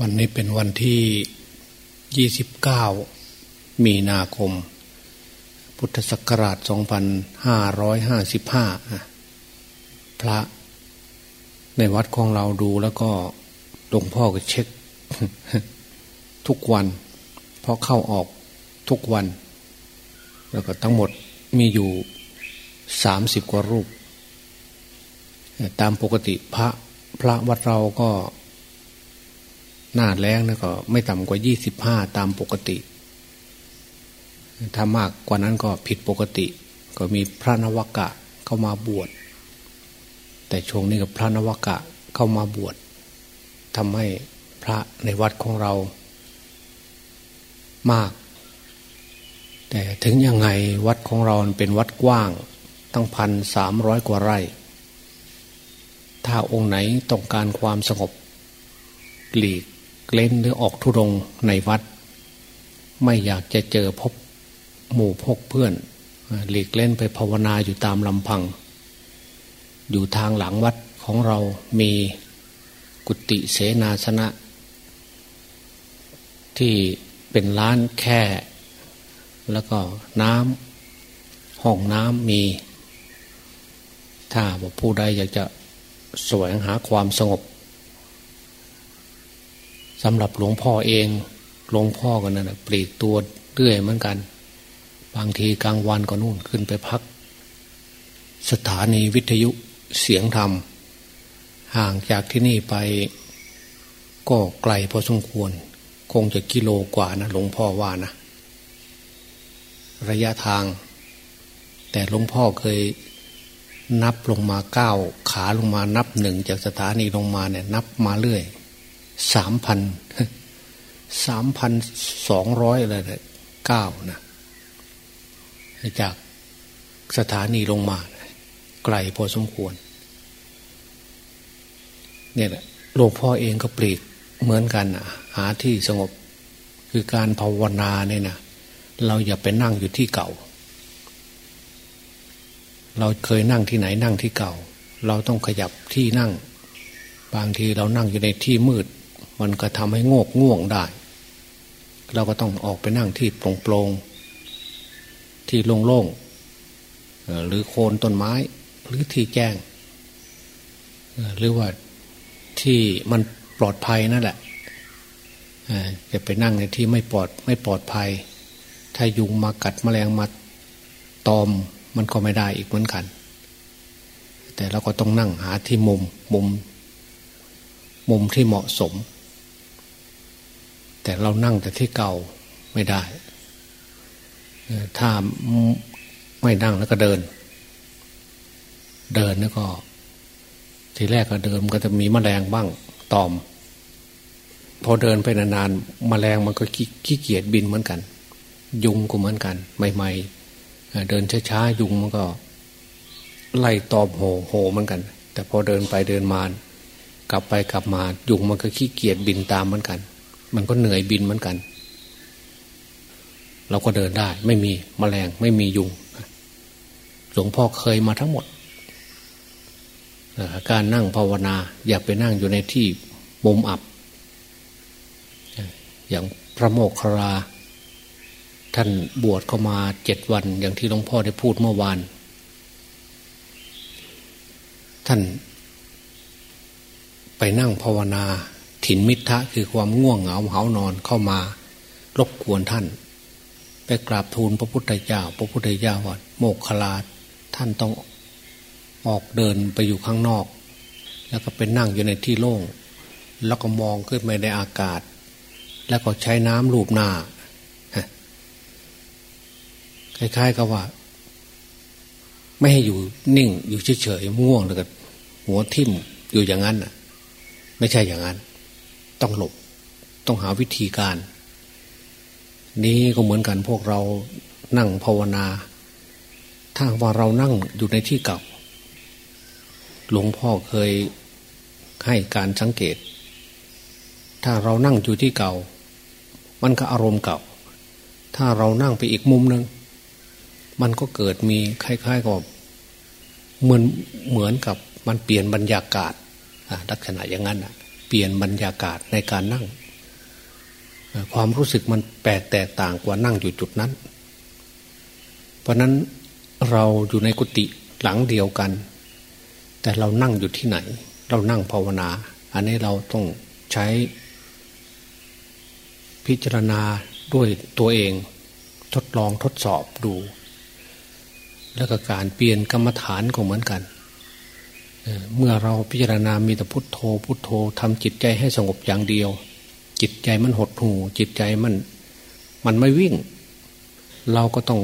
วันนี้เป็นวันที่ 29 มีนาคม พุทธศักราช 2555 พระ ในวัดของเราดูแล้วก็หลวงพ่อก็เช็ค ทุกวันเพราะเข้าออกทุกวัน แล้วก็ทั้งหมดมีอยู่ 30 กว่ารูป ตามปกติพระพระวัดเราก็ หน้าแรงนะก็ ไม่ต่ำกว่ายี่สิบห้าตามปกติ ถ้ามากกว่านั้นก็ผิดปกติ ก็มีพระนวกะเข้ามาบวช แต่ช่วงนี้กับพระนวกะเข้ามาบวชทำให้พระในวัดของเรา มาก แต่ถึงยังไงวัดของเราเป็นวัดกว้าง ตั้งพันสามร้อยกว่าไร่ ถ้าองค์ไหนต้องการความสงบหลีก เล่นหรือออกทุรงในวัด ไม่อยากจะเจอพบหมู่พกเพื่อน หลีกเล่นไปภาวนาอยู่ตามลำพัง อยู่ทางหลังวัดของเรามีกุฏิเสนาสนะ ที่เป็นร้านแค่ แล้วก็น้ำห้องน้ำมี ถ้าผู้ใดอยากจะแสวงหาความสงบ สำหรับหลวงพ่อเองหลวงพ่อกันนั่นปลีกตัวเรื่อยเหมือนกัน บางทีกลางวันก็นู่นขึ้นไปพัก สถานีวิทยุเสียงธรรม ห่างจากที่นี่ไปก็ไกลพอสมควร คงจะกิโลกว่านะหลวงพ่อว่านะ ระยะทาง แต่หลวงพ่อเคยนับลงมาเก้าขาลงมานับหนึ่งจากสถานีลงมาเนี่ย นับมาเรื่อย สามพันสามพันสองร้อยอะไรเก้านะจากสถานีลงมา ไกลพอสมควร เนี่ยแหละหลวงพ่อเองก็ปลีกเหมือนกันนะหาที่สงบคือการภาวนาเนี่ยนะเราอย่าไปนั่งอยู่ที่เก่า เราเคยนั่งที่ไหนนั่งที่เก่า เราต้องขยับที่นั่ง บางทีเรานั่งอยู่ในที่มืด มันก็ทำให้งกง่วงได้ เราก็ต้องออกไปนั่งที่โปร่งๆที่โล่งๆหรือโคนต้นไม้หรือที่แจ้ง หรือว่าที่มันปลอดภัยนั่นแหละจะไปนั่งในที่ไม่ปลอดไม่ปลอดภัย ถ้ายุงมากัดแมลงมาตอมมันก็ไม่ได้อีกเหมือนกัน แต่เราก็ต้องนั่งหาที่มุมมุม มุมที่เหมาะสม แต่เรานั่งแต่ที่เก่าไม่ได้ ถ้าไม่นั่งแล้วก็เดิน เดินแล้วก็ ทีแรกก็เดินก็จะมีแมลงบ้างตอม พอเดินไปนานๆมแมลงมันก็ขี้เกียจบินเหมือนกัน ยุงก็เหมือนกันใหม่ๆเดินช้าๆยุงมันก็ ไล่ตอมโหโหเหมือนกัน แต่พอเดินไปเดินมากลับไปกลับมายุงมันก็ขี้เกียจบินตามเหมือนกัน มันก็เหนื่อยบินเหมือนกัน เราก็เดินได้ ไม่มีมแมลงไม่มียุงหลวงพ่อเคยมาทั้งหมด การนั่งภาวนา อย่าไปนั่งอยู่ในที่มุมอับ อย่างพระโมกขรา ท่านบวชเข้ามาเจ็ดวัน อย่างที่หลวงพ่อได้พูดเมื่อวาน ท่านไปนั่งภาวนา ถินมิทะคือความง่วงเหงาเหานอนเข้ามารบกวนท่าน ไปกราบทูลพระพุทธเจ้า พระพุทธเจ้าว่าโมกขลาท่านต้องออกเดินไปอยู่ข้างนอก แล้วก็ไปนั่งอยู่ในที่โล่ง แล้วก็มองขึ้นไปในอากาศ แล้วก็ใช้น้ำลูบหน้าคล้ายๆกับว่า ไม่ให้อยู่นิ่ง อยู่เฉยๆม่วงแล้วก็หัวทิ่มอยู่อย่างนั้นน่ะ ไม่ใช่อย่างนั้น ต้องหลบ ต้องหาวิธีการ นี้ก็เหมือนกันพวกเรานั่งภาวนา ถ้าว่าเรานั่งอยู่ในที่เก่า หลวงพ่อเคยให้การสังเกต ถ้าเรานั่งอยู่ที่เก่า มันก็อารมณ์เก่า ถ้าเรานั่งไปอีกมุมหนึ่งมันก็เกิดมีคล้ายๆกับเหมือนเหมือนกับมันเปลี่ยนบรรยากาศลักษณะอย่างนั้นอะ เปลี่ยนบรรยากาศในการนั่ง ความรู้สึกมันแปลกแตกต่างกว่านั่งอยู่จุดนั้น เพราะนั้นเราอยู่ในกุฏิหลังเดียวกัน แต่เรานั่งอยู่ที่ไหน เรานั่งภาวนา อันนี้เราต้องใช้ พิจารณาด้วยตัวเองทดลองทดสอบดู แล้วก็การเปลี่ยนกรรมฐานก็เหมือนกัน เมื่อเราพิจารณามีแต่พุทโธ พุทโธทำจิตใจให้สงบอย่างเดียว จิตใจมันหดหู่จิตใจมัน มันไม่วิ่ง เราก็ต้อง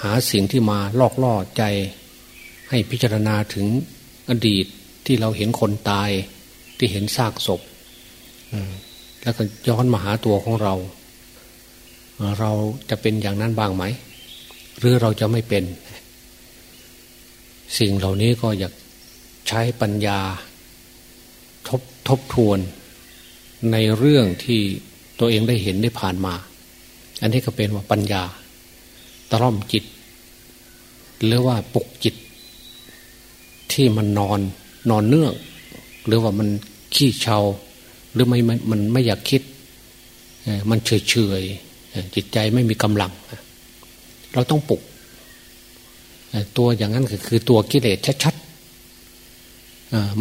หาสิ่งที่มาลอกล่อใจ ให้พิจารณาถึงอดีตที่เราเห็นคนตายที่เห็นซากศพแล้วก็ย้อนมาหาตัวของเรา เราจะเป็นอย่างนั้นบ้างไหม หรือเราจะไม่เป็น สิ่งเหล่านี้ก็อยาก ใช้ปัญญาทบทบทวนในเรื่องที่ตัวเองได้เห็นได้ผ่านมา อันนี้ก็เป็นว่าปัญญา ตร่อมจิต หรือว่าปลุกจิต ที่มันนอนนอนเนื่อง หรือว่ามันขี้เชาหรือไม่มันไม่อยากคิด มันเฉยเฉยจิตใจไม่มีกำลัง เราต้องปลุก ตัวอย่างนั้นก็คือตัวกิเลสชัด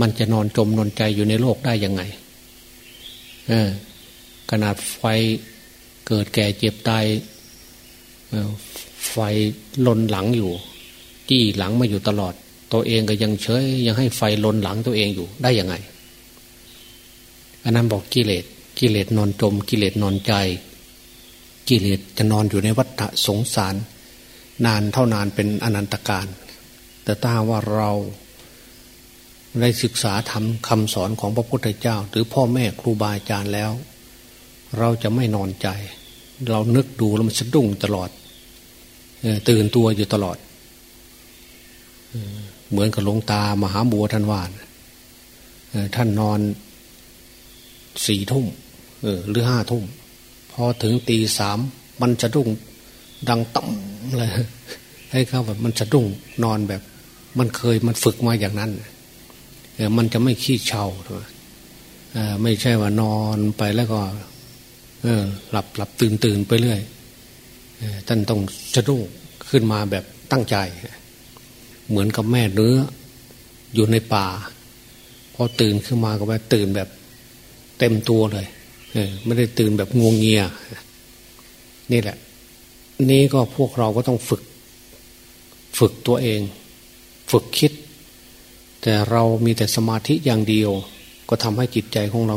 มันจะนอนจมนอนใจอยู่ในโลกได้ยังไงขนาดไฟเกิดแก่เจ็บตายไฟลนหลังอยู่จี้หลังมาอยู่ตลอด ตัวเองก็ยังเฉยยังให้ไฟลนหลังตัวเองอยู่ได้ยังไงอันนั้นบอกกิเลสกิเลสนอนจม กิเลสนอนใจ กิเลสจะนอนอยู่ในวัฏสงสาร นานเท่านานเป็นอนันตการ แต่ถ้าว่าเรา ได้ศึกษาทำคำสอนของพระพุทธเจ้า หรือพ่อแม่ครูบาอาจารย์แล้ว เราจะไม่นอนใจ เรานึกดูแล้วมันสะดุ้งตลอดตื่นตัวอยู่ตลอดเหมือนกับหลวงตามหาบัวท่านวานท่านนอนสี่ทุ่มหรือห้าทุ่มพอถึงตีสามมันจะดุ้งดังต่ำเลยให้เขาแบบมันจะดุ้งนอนแบบ มันเคยมันฝึกมาอย่างนั้น มันจะไม่ขี้เชาไม่ใช่ว่านอนไปแล้วก็หลับหลับตื่นตื่นไปเรื่อยท่านต้องสะดุ้งขึ้นมาแบบตั้งใจ เหมือนกับแม่เนื้ออยู่ในป่าพอตื่นขึ้นมาก็แบบตื่นแบบเต็มตัวเลยไม่ได้ตื่นแบบงวงเงีย นี่แหละ นี่ก็พวกเราก็ต้องฝึก ฝึกตัวเอง ฝึกคิด แต่เรามีแต่สมาธิอย่างเดียว ก็ทำให้จิตใจของเรา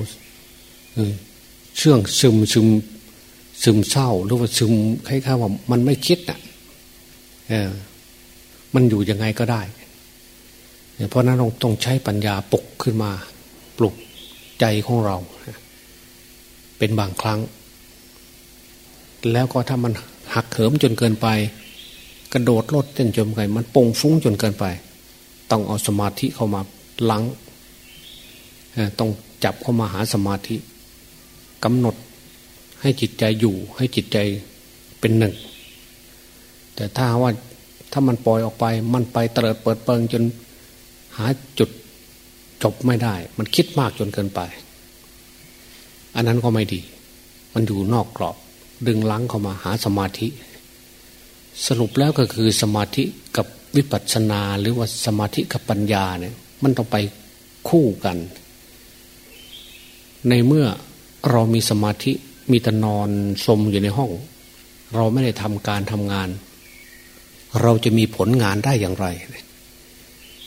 เชื่องซึมซึมซึมเศร้า หรือว่าซึมคล้ายๆว่ามันไม่คิดอะเออมันอยู่ยังไงก็ได้ เพราะนั้นเราต้องใช้ปัญญาปลุกขึ้นมา ปลุกใจของเรา เป็นบางครั้ง แล้วก็ถ้ามันหักเหิมจนเกินไป กระโดดโลดเต้นจนเกินมันปงฟุ้งจนเกินไป ต้องเอาสมาธิเข้ามาลังต้องจับเข้ามาหาสมาธิกำหนดให้จิตใจอยู่ให้จิตใจเป็นหนึ่ง แต่ถ้าว่าถ้ามันปล่อยออกไปมันไปเตลิดเปิดเปิงจนหาจุดจบไม่ได้ มันคิดมากจนเกินไป อันนั้นก็ไม่ดี มันอยู่นอกกรอบ ดึงลังเข้ามาหาสมาธิ สรุปแล้วก็คือสมาธิ วิปัสสนาหรือว่าสมาธิกับปัญญาเนี่ย มันต้องไปคู่กัน ในเมื่อเรามีสมาธิมีแต่นอนสมอยู่ในห้อง เราไม่ได้ทำการทำงาน เราจะมีผลงานได้อย่างไร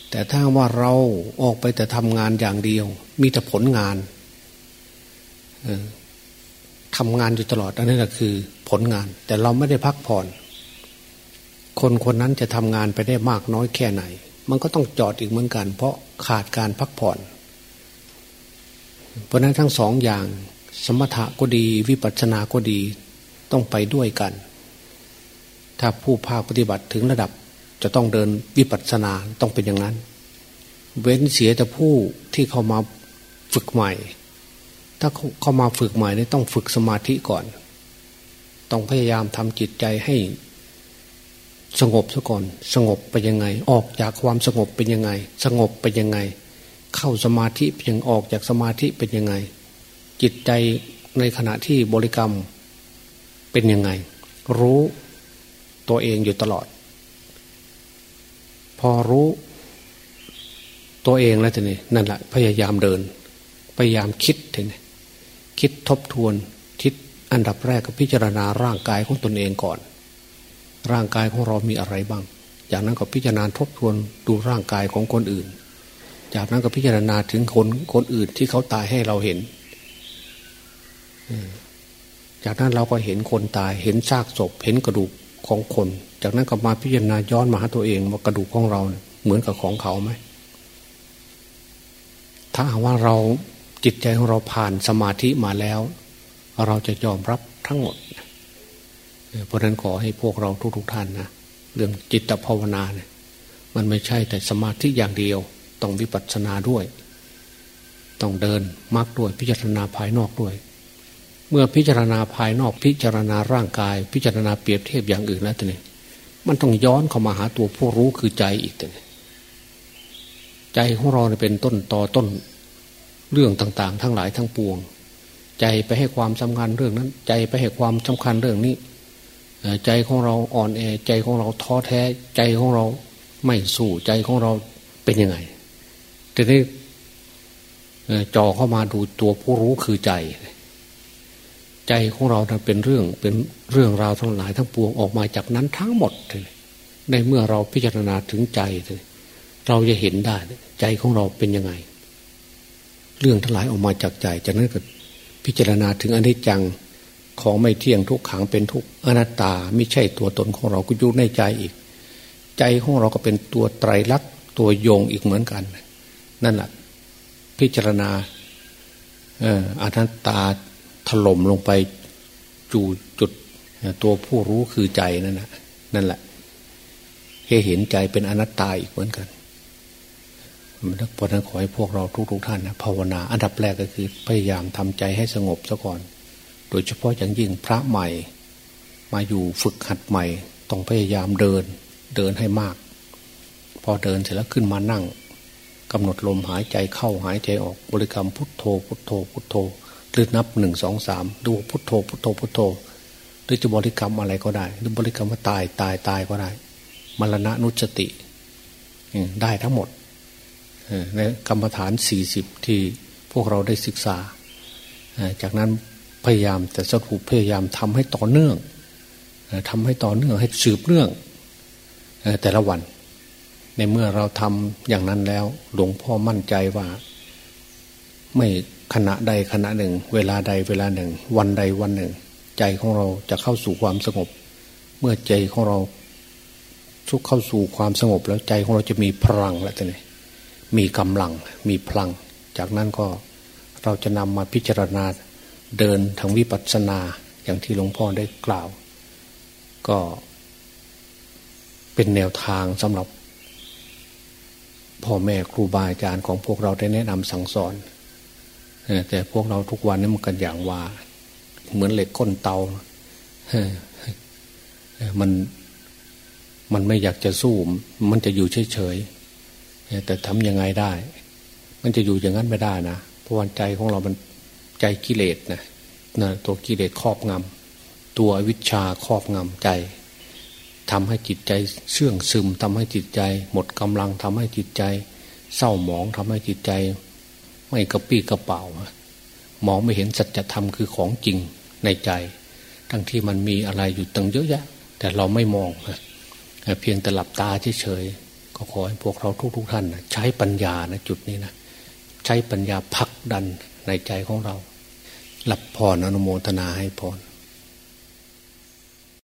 แต่ถ้าว่าเราออกไปแต่ทำงานอย่างเดียว มีแต่ผลงานทำงานอยู่ตลอดอันนี้แหละคือผลงาน แต่เราไม่ได้พักผ่อน คนคนนั้นจะทำงานไปได้มากน้อยแค่ไหน มันก็ต้องจอดอีกเหมือนกัน เพราะขาดการพักผ่อน เพราะนั้นทั้งสองอย่าง สมถะก็ดีวิปัสสนาก็ดีต้องไปด้วยกัน ถ้าผู้ภาคปฏิบัติถึงระดับจะต้องเดินวิปัสสนาต้องเป็นอย่างนั้น เว้นเสียแต่ผู้ที่เขามาฝึกใหม่ ถ้าเขามาฝึกใหม่นี่ต้องฝึกสมาธิก่อน ต้องพยายามทำจิตใจให้ สงบซะก่อน สงบไปยังไง ออกจากความสงบเป็นยังไง สงบไปยังไง เข้าสมาธิเป็นยังออกจากสมาธิเป็นยังไง จิตใจในขณะที่บริกรรมเป็นยังไง รู้ตัวเองอยู่ตลอด พอรู้ตัวเองแล้วทีนี้นั่นแหละพยายามเดิน พยายามคิดทีนี้คิดทบทวนคิดอันดับแรกก็พิจารณาร่างกายของตนเองก่อน ร่างกายของเรามีอะไรบ้าง จากนั้นก็พิจารณาทบทวนดูร่างกายของคนอื่น จากนั้นก็พิจารณาถึงคนคนอื่นที่เขาตายให้เราเห็น จากนั้นเราก็เห็นคนตาย เห็นซากศพ เห็นกระดูกของคน จากนั้นก็มาพิจารณาย้อนมาหาตัวเองว่ากระดูกของเราเหมือนกับของเขาไหม ถ้าหากว่าเราจิตใจของเราผ่านสมาธิมาแล้ว เราจะยอมรับทั้งหมดเเพราะนั้นขอให้พวกเราทุกๆทท่านนะเรื่องจิตภาวนาเนี่ยมันไม่ใช่แต่สมาธิอย่างเดียว ต้องวิปัสสนาด้วย ต้องเดินมากด้วยพิจารณาภายนอกด้วย เมื่อพิจารณาภายนอกพิจารณาร่างกาย พิจารณาเปรียบเทียบอย่างอื่นแล้วตัวนี้มันต้องย้อนเข้ามาหาตัวผู้รู้คือใจอีกตัวนี้ใจของเราเป็นต้นต่อต้นเรื่องต่าง ๆ ทั้งหลายทั้งปวง ใจไปให้ความสำคัญเรื่องนั้น ใจไปให้ความสำคัญเรื่องนี้ ใจของเราอ่อนแอใจของเราท้อแท้ใจของเราไม่สู้ใจของเราเป็นยังไงทีนี้จ่อเข้ามาดูตัวผู้รู้คือใจ ใจของเราเป็นเรื่องเป็นเรื่องราวทั้งหลายทั้งปวงออกมาจากนั้นทั้งหมดเลยในเมื่อเราพิจารณาถึงใจเราจะเห็นได้ใจของเราเป็นยังไง เรื่องทั้งหลายออกมาจากใจจากนั้นก็พิจารณาถึงอนิจจัง ของไม่เที่ยงทุกขังเป็นทุกอนัตตาไม่ใช่ตัวตนของเราก็อยู่ในใจอีก ใจของเราก็เป็นตัวไตรลักษณ์ตัวโยงอีกเหมือนกัน นั่นแหละพิจารณาอนัตตาถล่มลงไปจูจุดตัวผู้รู้คือใจนั่นแหละนั่นแหละให้เห็นใจเป็นอนัตตาอีกเหมือนกันเพราะนั้นขอให้พวกเราทุกๆทท่านนะภาวนา อันดับแรกก็คือพยายามทำใจให้สงบซะก่อน โดยเฉพาะอย่างยิ่งพระใหม่ มาอยู่ฝึกหัดใหม่ ต้องพยายามเดินเดินให้มาก พอเดินเสร็จแล้วขึ้นมานั่งกำหนดลมหายใจเข้าหายใจออกบริกรรมพุทโธ พุทโธ พุทโธหรือนับหนึ่งสองสามดูพุทโธ พุทโธพุทโธหรือจะบริกรรมอะไรก็ได้ หรือบริกรรมว่าตายตายตายก็ได้มรณะนุสติได้ทั้งหมดในกรรมฐานสี่สิบที่พวกเราได้ศึกษา จากนั้น พยายามแต่สรุปพยายามทำให้ต่อเนื่องทำให้ต่อเนื่องให้สืบเนื่องแต่ละวัน ในเมื่อเราทำอย่างนั้นแล้ว หลวงพ่อมั่นใจว่า ไม่ขณะใดขณะหนึ่ง เวลาใดเวลาหนึ่ง วันใดวันหนึ่ง ใจของเราจะเข้าสู่ความสงบ เมื่อใจของเราทุกเข้าสู่ความสงบแล้วใจของเราจะมีพลังแล้วแต่นี่มีกำลังมีพลัง จากนั้นก็เราจะนำมาพิจารณา เดินทางวิปัสสนาอย่างที่หลวงพ่อได้กล่าว ก็เป็นแนวทางสำหรับพ่อแม่ครูบาอาจารย์ของพวกเราได้แนะนำสั่งสอน แต่พวกเราทุกวันนี้มันกันอย่างว่า เหมือนเหล็กก้นเตา มันมันไม่อยากจะสู้ มันจะอยู่เฉยแต่ทำยังไงได้ มันจะอยู่อย่างนั้นไม่ได้นะเพราะวันใจของเรามัน ใจกิเลสนะนะตัวกิเลสครอบงำตัววิชาครอบงำใจทำให้จิตใจเสื่องซึมทำให้จิตใจ หมดกำลังทำให้จิตใจ เศร้าหมองทำให้จิตใจ ไม่กระปี้กระเป๋ามองไม่เห็นสัจธรรมคือของจริงในใจ ทั้งที่มันมีอะไรอยู่ตั้งเยอะแยะ แต่เราไม่มองเพียงแต่หลับตาเฉยก็ขอให้พวกเราทุกๆทท่านนะใช้ปัญญานะจุดนี้นะใช้ปัญญาพักดันในใจของเรา รับพรอนุโมทนาให้พร